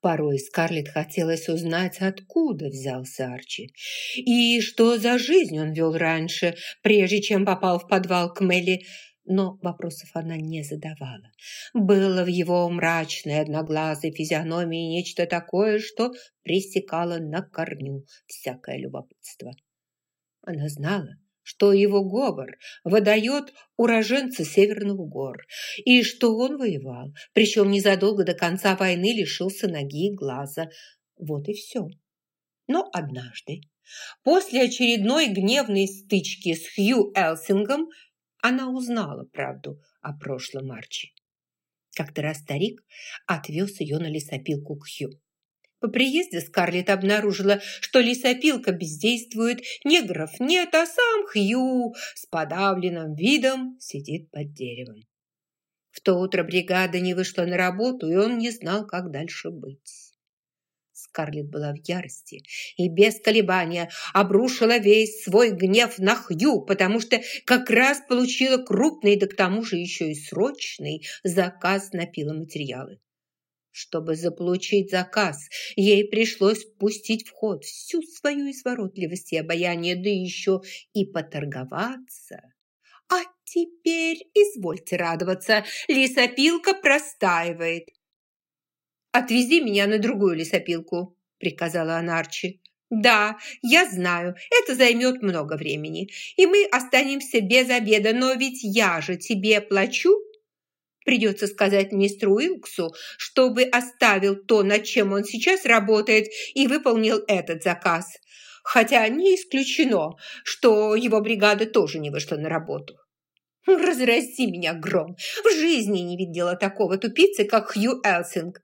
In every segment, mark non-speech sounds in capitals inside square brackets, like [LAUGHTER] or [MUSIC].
Порой Скарлетт хотелось узнать, откуда взялся Арчи. И что за жизнь он вел раньше, прежде чем попал в подвал к Мелли. Но вопросов она не задавала. Было в его мрачной одноглазой физиономии нечто такое, что пресекало на корню всякое любопытство. Она знала, что его говор выдает уроженца Северных гор, и что он воевал, причем незадолго до конца войны лишился ноги и глаза. Вот и все. Но однажды, после очередной гневной стычки с Хью Элсингом, она узнала правду о прошлом Арчи. Как-то раз старик отвез ее на лесопилку к Хью. По приезде Скарлетт обнаружила, что лесопилка бездействует, негров нет, а сам Хью с подавленным видом сидит под деревом. В то утро бригада не вышла на работу, и он не знал, как дальше быть. Скарлетт была в ярости и без колебания обрушила весь свой гнев на Хью, потому что как раз получила крупный, да к тому же еще и срочный заказ на пиломатериалы. Чтобы заполучить заказ, ей пришлось пустить в ход всю свою изворотливость и обаяние, да еще и поторговаться. А теперь извольте радоваться, лесопилка простаивает. «Отвези меня на другую лесопилку», – приказала она Арчи. «Да, я знаю, это займет много времени, и мы останемся без обеда, но ведь я же тебе плачу Придется сказать мистеру Уилксу, чтобы оставил то, над чем он сейчас работает, и выполнил этот заказ. Хотя не исключено, что его бригада тоже не вышла на работу. Разрази меня, Гром! В жизни не видела такого тупицы, как Хью Элсинг.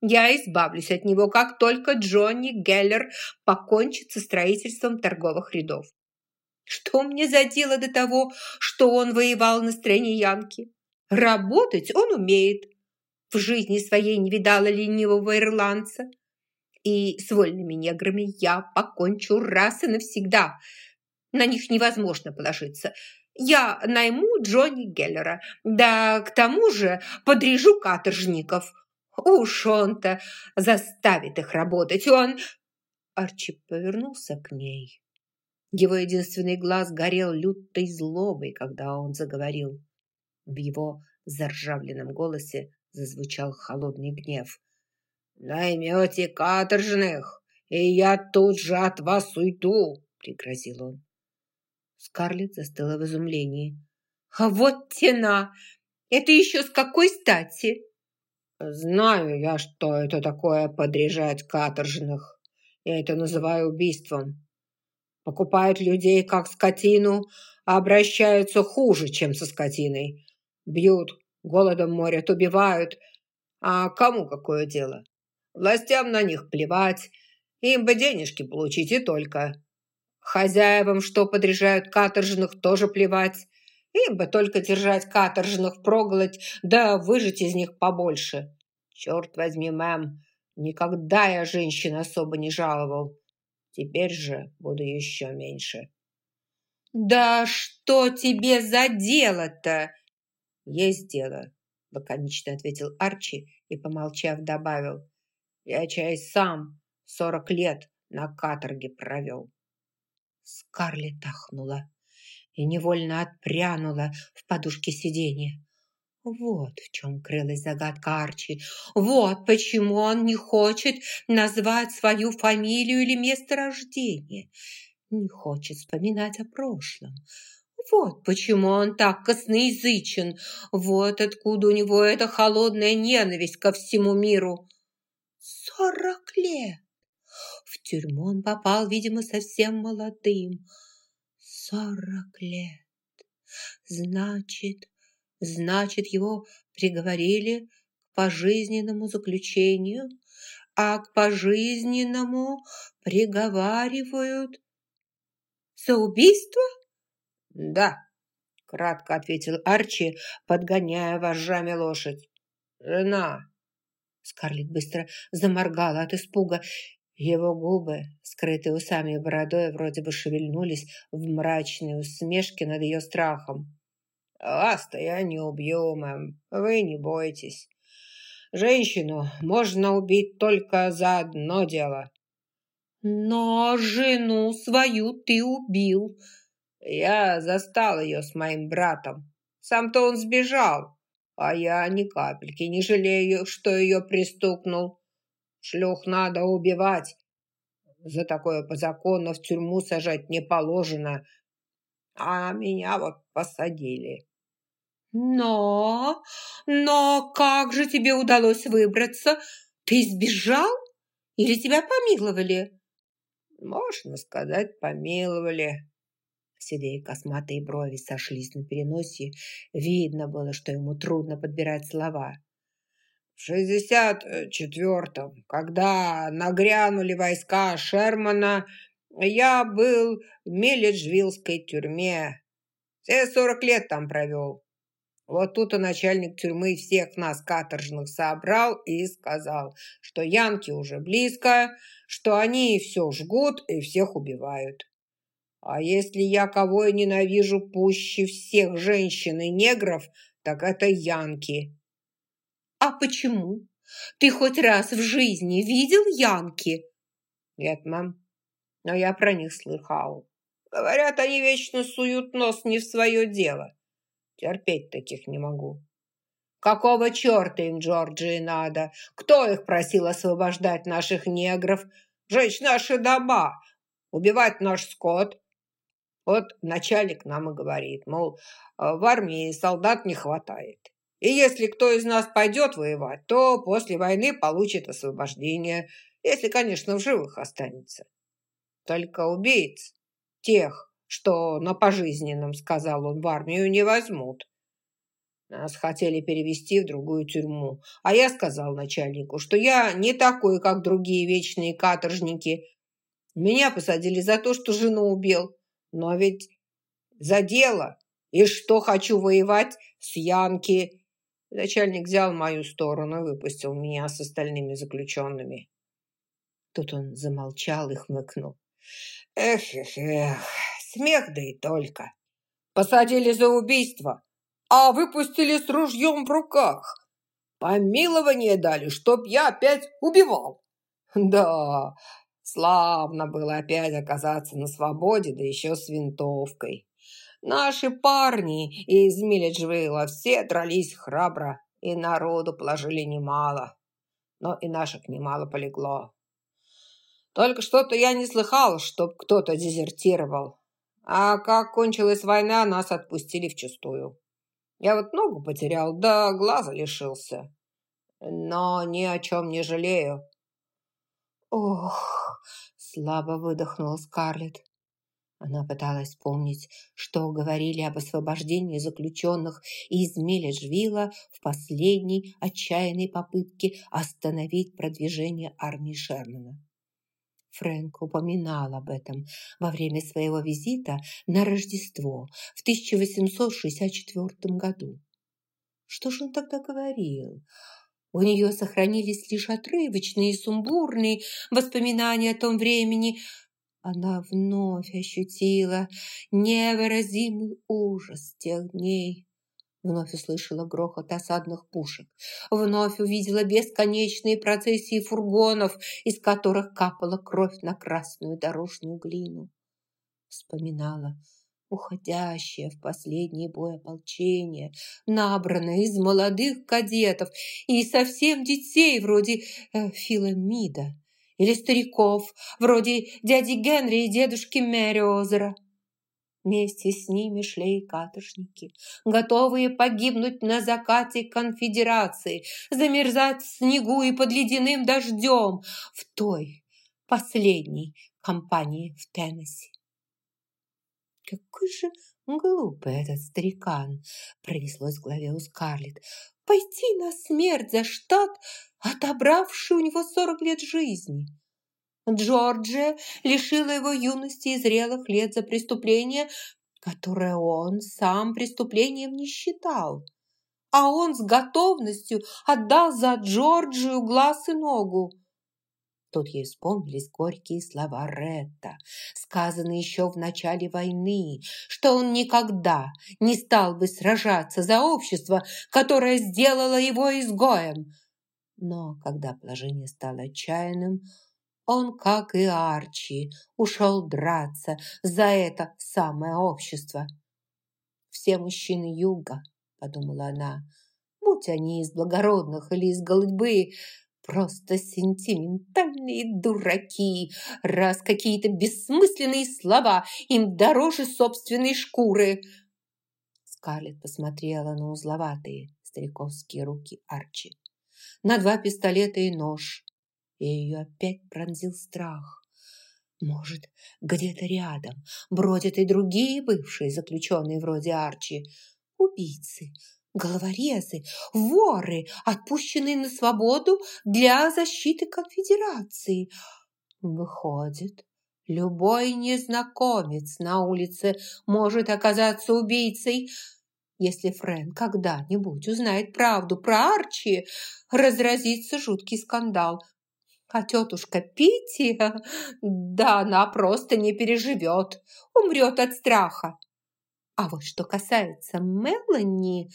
Я избавлюсь от него, как только Джонни Геллер покончит со строительством торговых рядов. Что мне за дело до того, что он воевал на стороне Янки? Работать он умеет. В жизни своей не видала ленивого ирландца. И с вольными неграми я покончу раз и навсегда. На них невозможно положиться. Я найму Джонни Геллера, да к тому же подрежу каторжников. Уж он-то заставит их работать. Он...» Арчи повернулся к ней. Его единственный глаз горел лютой злобой, когда он заговорил. В его заржавленном голосе зазвучал холодный гнев. «Наймете каторжных, и я тут же от вас уйду!» – пригрозил он. Скарлетт застыла в изумлении. «А вот тена! Это еще с какой стати?» «Знаю я, что это такое подряжать каторжных. Я это называю убийством. Покупают людей как скотину, а обращаются хуже, чем со скотиной. Бьют, голодом морят, убивают. А кому какое дело? Властям на них плевать. Им бы денежки получить и только. Хозяевам, что подряжают каторжных, тоже плевать. Им бы только держать каторжных проголодь, да выжить из них побольше. Черт возьми, мэм, никогда я женщин особо не жаловал. Теперь же буду еще меньше. «Да что тебе за дело-то?» «Есть дело», – лаконично ответил Арчи и, помолчав, добавил. «Я чай сам сорок лет на каторге провел». Скарлетт ахнула и невольно отпрянула в подушке сиденья. Вот в чем крылась загадка Арчи. Вот почему он не хочет назвать свою фамилию или место рождения. Не хочет вспоминать о прошлом. Вот почему он так косноязычен. Вот откуда у него эта холодная ненависть ко всему миру. Сорок лет! В тюрьму он попал, видимо, совсем молодым. Сорок лет! Значит, значит, его приговорили к пожизненному заключению, а к пожизненному приговаривают за убийство? «Да», – кратко ответил Арчи, подгоняя вожжами лошадь. «Жена». Скарлетт быстро заморгала от испуга. Его губы, скрытые усами и бородой, вроде бы шевельнулись в мрачной усмешке над ее страхом. «Вас-то я не убью, мэм, вы не бойтесь. Женщину можно убить только за одно дело. Но жену свою ты убил. Я застал ее с моим братом. Сам-то он сбежал, а я ни капельки не жалею, что ее пристукнул. Шлюх надо убивать. За такое по закону в тюрьму сажать не положено. А меня вот посадили. Но, но как же тебе удалось выбраться? Ты сбежал или тебя помиловали? Можно сказать, помиловали. Седые косматые брови сошлись на переносе. Видно было, что ему трудно подбирать слова. В шестьдесят четвертом, когда нагрянули войска Шермана, я был в Меледжвиллской тюрьме. Все сорок лет там провел. Вот тут и начальник тюрьмы всех нас каторжных собрал и сказал, что янки уже близко, что они все жгут и всех убивают. А если я кого и ненавижу пуще всех женщин и негров, так это янки. А почему? Ты хоть раз в жизни видел янки? Нет, мам, но я про них слыхал. Говорят, они вечно суют нос не в свое дело. Терпеть таких не могу. Какого черта им Джорджии надо? Кто их просил освобождать наших негров, жечь наши дома, убивать наш скот? Вот начальник нам и говорит, мол, в армии солдат не хватает. И если кто из нас пойдет воевать, то после войны получит освобождение, если, конечно, в живых останется. Только убийц, тех, что на пожизненном, сказал он, в армию не возьмут. Нас хотели перевести в другую тюрьму, а я сказал начальнику, что я не такой, как другие вечные каторжники. Меня посадили за то, что жену убил, но ведь за дело. И что хочу воевать с Янки. Начальник взял мою сторону и выпустил меня с остальными заключенными. Тут он замолчал и хмыкнул. Эх, эх, эх, Смех да и только. Посадили за убийство, а выпустили с ружьем в руках. Помилование дали, чтоб я опять убивал. Да, славно было опять оказаться на свободе, да еще с винтовкой. Наши парни из Миледжвейла все дрались храбро, и народу положили немало. Но и наших немало полегло. Только что-то я не слыхал, чтоб кто-то дезертировал. А как кончилась война, нас отпустили вчистую. Я вот ногу потерял, да глаза лишился. Но ни о чем не жалею. Ох, слабо выдохнула Скарлетт. Она пыталась вспомнить, что говорили об освобождении заключенных из Меледжвилла в последней отчаянной попытке остановить продвижение армии Шермана. Фрэнк упоминал об этом во время своего визита на Рождество в 1864 году. Что же он тогда говорил? У нее сохранились лишь отрывочные и сумбурные воспоминания о том времени. Она вновь ощутила невыразимый ужас тех дней. Вновь услышала грохот осадных пушек. Вновь увидела бесконечные процессии фургонов, из которых капала кровь на красную дорожную глину. Вспоминала уходящее в последний бой ополчение, набранное из молодых кадетов и совсем детей вроде э, Филомида или стариков вроде дяди Генри и дедушки Мэриозера. Вместе с ними шли и каторжники, готовые погибнуть на закате конфедерации, замерзать в снегу и под ледяным дождем в той последней кампании в Теннесси. Какой же глупый этот старикан, пронеслось в голове у Скарлетт. Пойти на смерть за штат, отобравший у него сорок лет жизни. Джорджия лишила его юности и зрелых лет за преступление, которое он сам преступлением не считал. А он с готовностью отдал за Джорджию глаз и ногу. Тут ей вспомнились горькие слова Ретта, сказанные еще в начале войны, что он никогда не стал бы сражаться за общество, которое сделало его изгоем. Но когда положение стало отчаянным, он, как и Арчи, ушел драться за это самое общество. «Все мужчины юга», — подумала она, — «будь они из благородных или из голубы, просто сентиментальные дураки, раз какие-то бессмысленные слова им дороже собственной шкуры». Скарлетт посмотрела на узловатые стариковские руки Арчи, на два пистолета и нож, и ее опять пронзил страх. Может, где-то рядом бродят и другие бывшие заключенные вроде Арчи, убийцы, головорезы, воры, отпущенные на свободу для защиты конфедерации. Выходит, любой незнакомец на улице может оказаться убийцей, если Фрэн когда-нибудь узнает правду про Арчи, разразится жуткий скандал. А тетушка Питти, [LAUGHS] да она просто не переживет, умрет от страха. А вот что касается Мелани,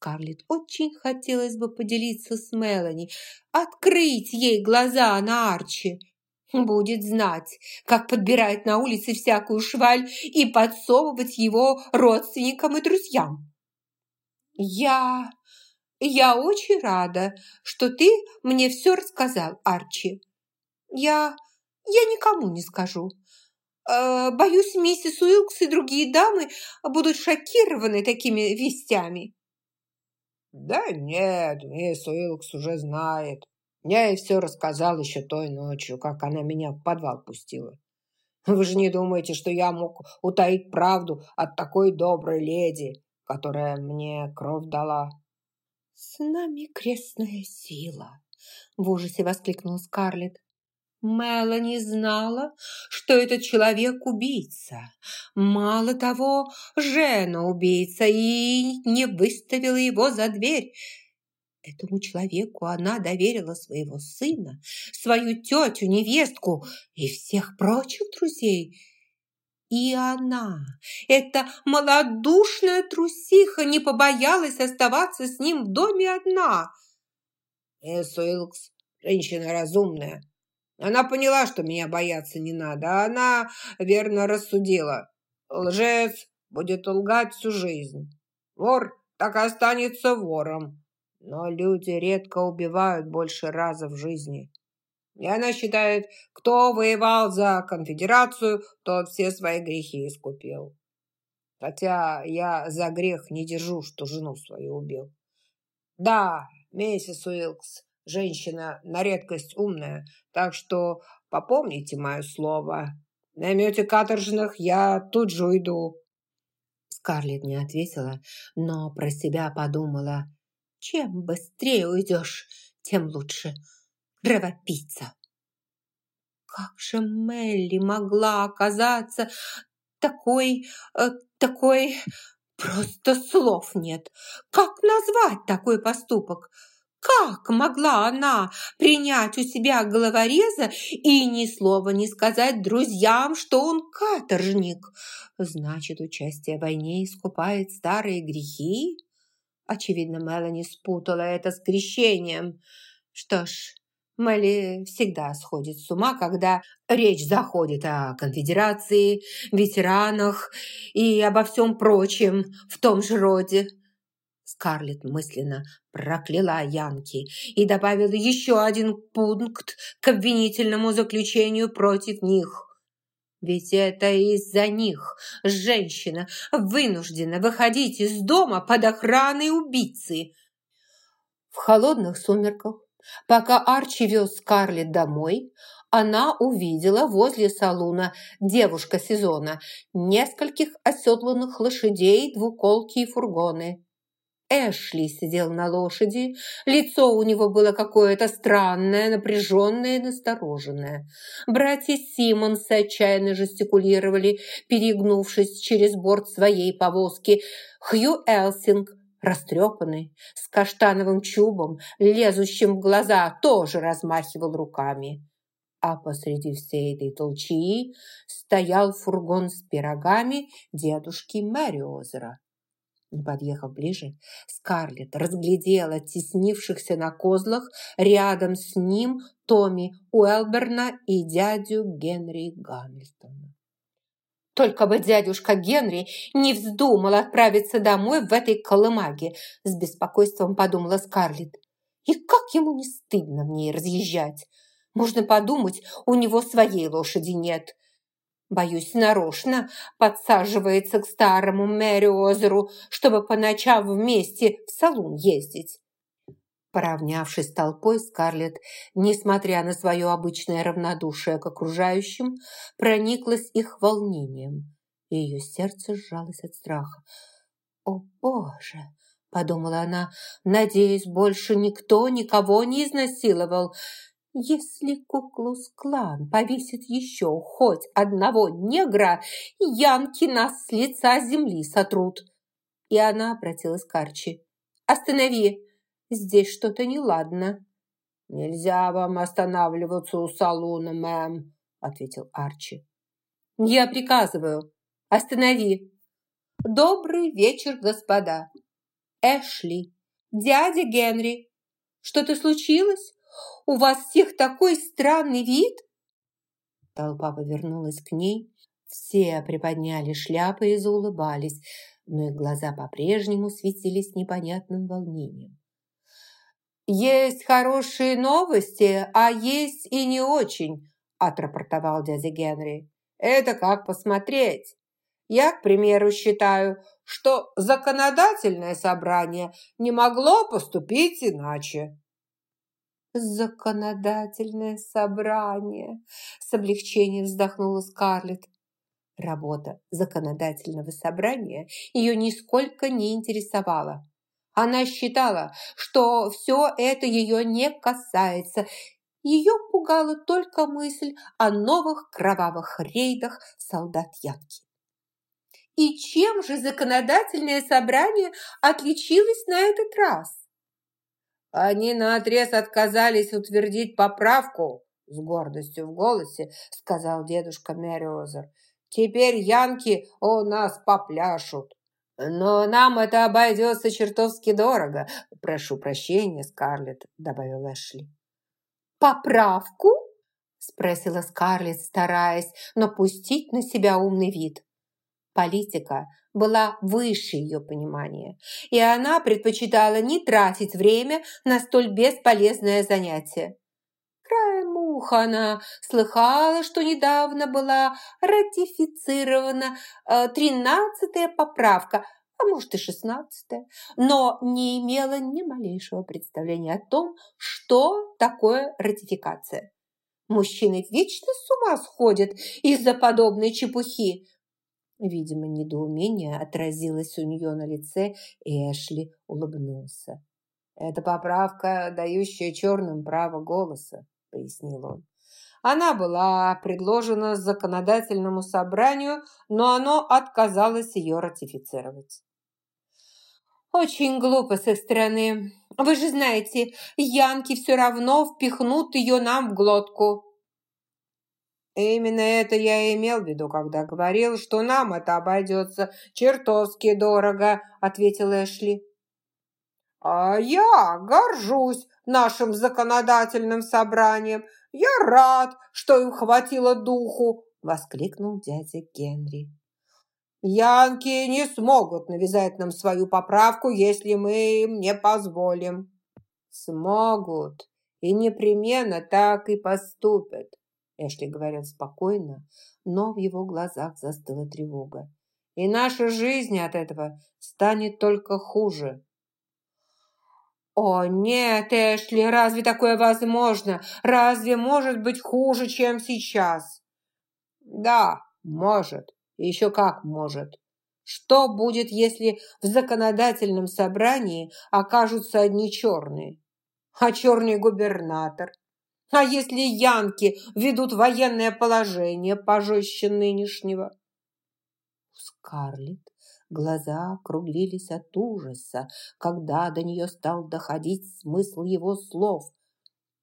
Скарлетт очень хотелось бы поделиться с Мелани, открыть ей глаза на Арчи. Будет знать, как подбирать на улице всякую шваль и подсовывать его родственникам и друзьям. «Я «Я очень рада, что ты мне все рассказал, Арчи. Я... я никому не скажу. Э, боюсь, миссис Уилкс и другие дамы будут шокированы такими вестями». «Да нет, мисс Уилкс уже знает. Я ей все рассказал еще той ночью, как она меня в подвал пустила. Вы же не думаете, что я мог утаить правду от такой доброй леди, которая мне кровь дала?» «С нами крестная сила!» – в ужасе воскликнула Скарлетт. Мелани знала, что этот человек убийца. Мало того, жена убийца и не выставила его за дверь. Этому человеку она доверила своего сына, свою тетю, невестку и всех прочих друзей. И она, эта малодушная трусиха, не побоялась оставаться с ним в доме одна. Мисс Уилкс женщина разумная. Она поняла, что меня бояться не надо, она верно рассудила. Лжец будет лгать всю жизнь. Вор так и останется вором. Но люди редко убивают больше раза в жизни. И она считает, кто воевал за конфедерацию, тот все свои грехи искупил. Хотя я за грех не держу, что жену свою убил. Да, миссис Уилкс, женщина на редкость умная, так что попомните мое слово. Наймете каторжных, я тут же уйду. Скарлетт не ответила, но про себя подумала. Чем быстрее уйдешь, тем лучше кровопийца. Как же Мелли могла оказаться такой, э, такой... Просто слов нет. Как назвать такой поступок? Как могла она принять у себя головореза и ни слова не сказать друзьям, что он каторжник? Значит, участие в войне искупает старые грехи? Очевидно, Мелани спутала это с крещением. Что ж, Мелли всегда сходит с ума, когда речь заходит о конфедерации, ветеранах и обо всем прочем в том же роде. Скарлетт мысленно прокляла Янки и добавила еще один пункт к обвинительному заключению против них. Ведь это из-за них женщина вынуждена выходить из дома под охраной убийцы. В холодных сумерках Пока Арчи вез Скарлетт домой, она увидела возле салуна девушка сезона нескольких оседланных лошадей, двуколки и фургоны. Эшли сидел на лошади, лицо у него было какое-то странное, напряженное и настороженное. Братья Симмонсы отчаянно жестикулировали, перегнувшись через борт своей повозки. Хью Элсинг растрепанный, с каштановым чубом, лезущим в глаза, тоже размахивал руками. А посреди всей этой толчии стоял фургон с пирогами дедушки Мэриозера. Подъехав ближе, Скарлетт разглядела теснившихся на козлах рядом с ним Томми Уэлберна и дядю Генри Гамильтона. Только бы дядюшка Генри не вздумал отправиться домой в этой колымаге, с беспокойством подумала Скарлетт. И как ему не стыдно в ней разъезжать? Можно подумать, у него своей лошади нет. Боюсь, нарочно подсаживается к старому Мэриозеру, чтобы по ночам вместе в салон ездить. Поравнявшись с толпой, Скарлетт, несмотря на свое обычное равнодушие к окружающим, прониклась их волнением, ее сердце сжалось от страха. «О, Боже!» – подумала она, – «надеюсь, больше никто никого не изнасиловал. Если Куклус-клан повесит еще хоть одного негра, янки нас с лица земли сотрут. И она обратилась к Арчи. «Останови! Здесь что-то неладно». «Нельзя вам останавливаться у салона, мэм», ответил Арчи. «Я приказываю. Останови!» «Добрый вечер, господа!» «Эшли! Дядя Генри! Что-то случилось?» У вас всех такой странный вид!» Толпа повернулась к ней. Все приподняли шляпы и заулыбались, но их глаза по-прежнему светились непонятным волнением. «Есть хорошие новости, а есть и не очень», отрапортовал дядя Генри. «Это как посмотреть. Я, к примеру, считаю, что законодательное собрание не могло поступить иначе. «Законодательное собрание!» С облегчением вздохнула Скарлетт. Работа законодательного собрания ее нисколько не интересовала. Она считала, что все это ее не касается. Ее пугала только мысль о новых кровавых рейдах солдат Янки. И чем же законодательное собрание отличилось на этот раз? Они наотрез отказались утвердить поправку, с гордостью в голосе сказал дедушка Мэриозер. Теперь янки у нас попляшут. Но нам это обойдется чертовски дорого. Прошу прощения, Скарлетт, добавил Эшли. Поправку? Спросила Скарлетт, стараясь напустить на себя умный вид. Политика была выше ее понимания, и она предпочитала не тратить время на столь бесполезное занятие. Краем уха она слыхала, что недавно была ратифицирована э, тринадцатая поправка, а может и шестнадцатая, но не имела ни малейшего представления о том, что такое ратификация. Мужчины вечно с ума сходят из-за подобной чепухи, Видимо, недоумение отразилось у нее на лице, и Эшли улыбнулся. «Это поправка, дающая черным право голоса», — пояснил он. Она была предложена законодательному собранию, но оно отказалось ее ратифицировать. «Очень глупо с их стороны. Вы же знаете, янки все равно впихнут ее нам в глотку», Именно это я и имел в виду, когда говорил, что нам это обойдется чертовски дорого, ответил Эшли. А я горжусь нашим законодательным собранием. Я рад, что им хватило духу, воскликнул дядя Генри. Янки не смогут навязать нам свою поправку, если мы им не позволим. Смогут и непременно так и поступят. Эшли говорил спокойно, но в его глазах застыла тревога. «И наша жизнь от этого станет только хуже». «О, нет, Эшли, разве такое возможно? Разве может быть хуже, чем сейчас?» «Да, может. Еще как может. Что будет, если в законодательном собрании окажутся одни черные? А черный губернатор? А если янки ведут военное положение пожестче нынешнего? Скарлетт глаза округлились от ужаса, когда до нее стал доходить смысл его слов.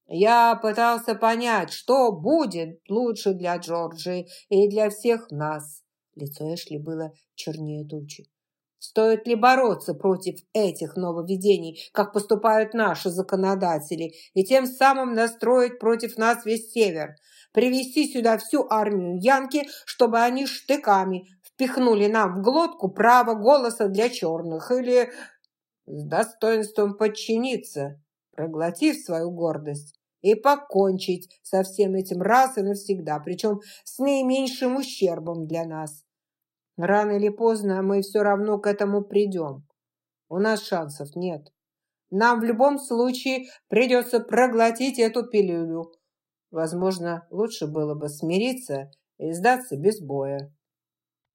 Я пытался понять, что будет лучше для Джорджии и для всех нас. Лицо Эшли было чернее тучи. Стоит ли бороться против этих нововведений, как поступают наши законодатели, и тем самым настроить против нас весь север? Привести сюда всю армию Янки, чтобы они штыками впихнули нам в глотку право голоса для черных или с достоинством подчиниться, проглотив свою гордость и покончить со всем этим раз и навсегда, причем с наименьшим ущербом для нас. Рано или поздно мы все равно к этому придем. У нас шансов нет. Нам в любом случае придется проглотить эту пилюлю. Возможно, лучше было бы смириться и сдаться без боя.